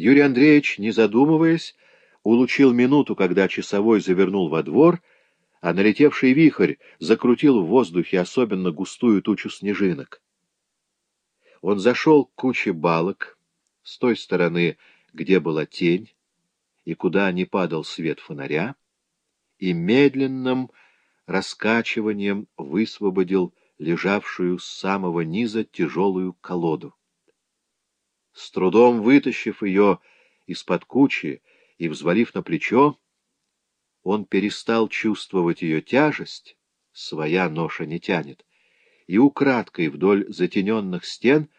Юрий Андреевич, не задумываясь, улучил минуту, когда часовой завернул во двор, а налетевший вихрь закрутил в воздухе особенно густую тучу снежинок. Он зашел к куче балок с той стороны, где была тень, и куда не падал свет фонаря, и медленным раскачиванием высвободил лежавшую с самого низа тяжелую колоду. С трудом вытащив ее из-под кучи и взвалив на плечо, он перестал чувствовать ее тяжесть, своя ноша не тянет, и украдкой вдоль затененных стен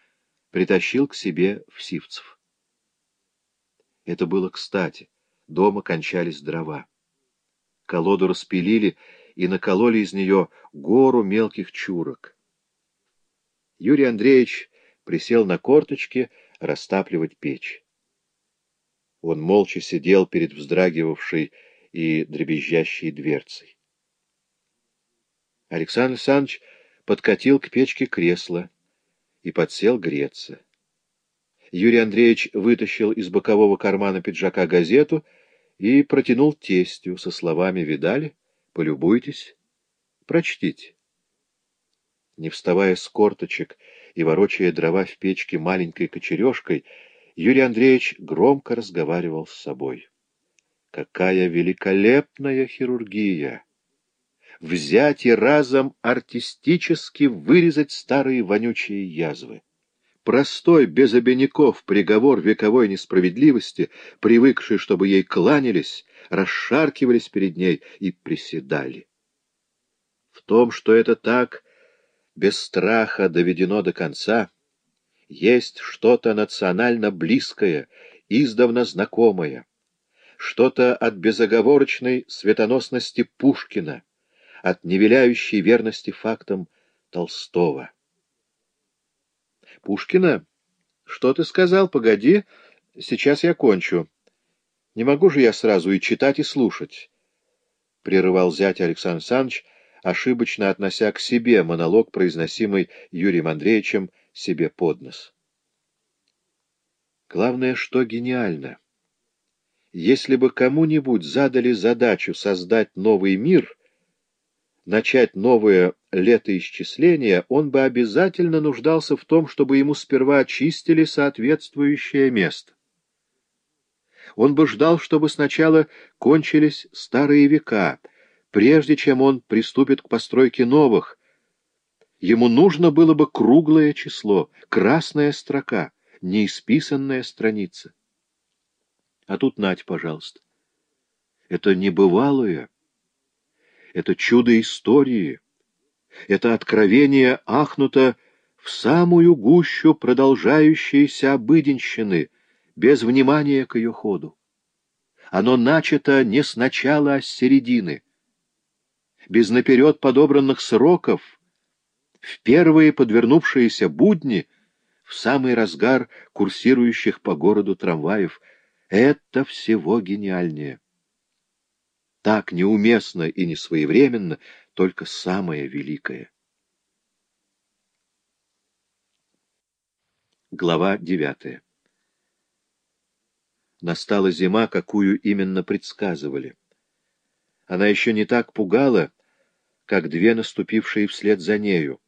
притащил к себе в Сивцев. Это было кстати. Дома кончались дрова. Колоду распилили и накололи из нее гору мелких чурок. Юрий Андреевич присел на корточки растапливать печь. Он молча сидел перед вздрагивавшей и дребезжащей дверцей. Александр Александрович подкатил к печке кресло и подсел греться. Юрий Андреевич вытащил из бокового кармана пиджака газету и протянул тестю со словами «Видали? Полюбуйтесь. Прочтите». Не вставая с корточек и ворочая дрова в печке маленькой кочережкой, Юрий Андреевич громко разговаривал с собой. Какая великолепная хирургия! Взять и разом артистически вырезать старые вонючие язвы. Простой, без обиняков, приговор вековой несправедливости, привыкший, чтобы ей кланялись, расшаркивались перед ней и приседали. В том, что это так, без страха доведено до конца, есть что-то национально близкое, издавна знакомое, что-то от безоговорочной светоносности Пушкина, от невиляющей верности фактам Толстого. Пушкина? Что ты сказал? Погоди, сейчас я кончу. Не могу же я сразу и читать, и слушать. Прерывал зять Александр Александрович, ошибочно относя к себе монолог, произносимый Юрием Андреевичем себе под нос. Главное, что гениально. Если бы кому-нибудь задали задачу создать новый мир — начать новое летоисчисление, он бы обязательно нуждался в том, чтобы ему сперва очистили соответствующее место. Он бы ждал, чтобы сначала кончились старые века, прежде чем он приступит к постройке новых. Ему нужно было бы круглое число, красная строка, неисписанная страница. А тут нать, пожалуйста. Это небывалое, это чудо истории, это откровение ахнуто в самую гущу продолжающейся обыденщины, без внимания к ее ходу. Оно начато не с начала, а с середины. Без наперед подобранных сроков, в первые подвернувшиеся будни, в самый разгар курсирующих по городу трамваев, это всего гениальнее так неуместно и несвоевременно, только самое великое. Глава девятая Настала зима, какую именно предсказывали. Она еще не так пугала, как две наступившие вслед за нею,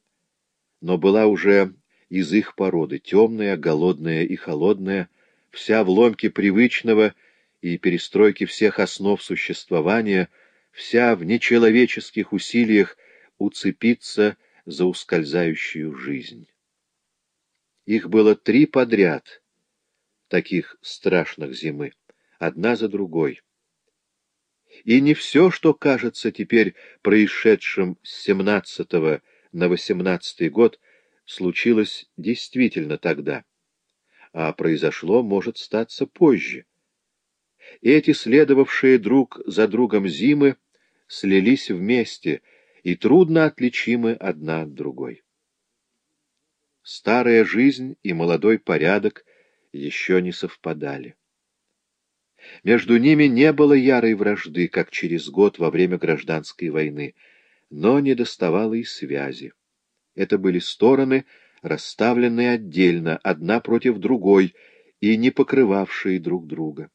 но была уже из их породы, темная, голодная и холодная, вся в ломке привычного и перестройки всех основ существования, вся в нечеловеческих усилиях уцепиться за ускользающую жизнь. Их было три подряд, таких страшных зимы, одна за другой. И не все, что кажется теперь происшедшим с семнадцатого на восемнадцатый год, случилось действительно тогда, а произошло, может, статься позже. Эти следовавшие друг за другом зимы слились вместе и трудно отличимы одна от другой. Старая жизнь и молодой порядок еще не совпадали. Между ними не было ярой вражды, как через год во время гражданской войны, но недоставало и связи. Это были стороны, расставленные отдельно, одна против другой, и не покрывавшие друг друга.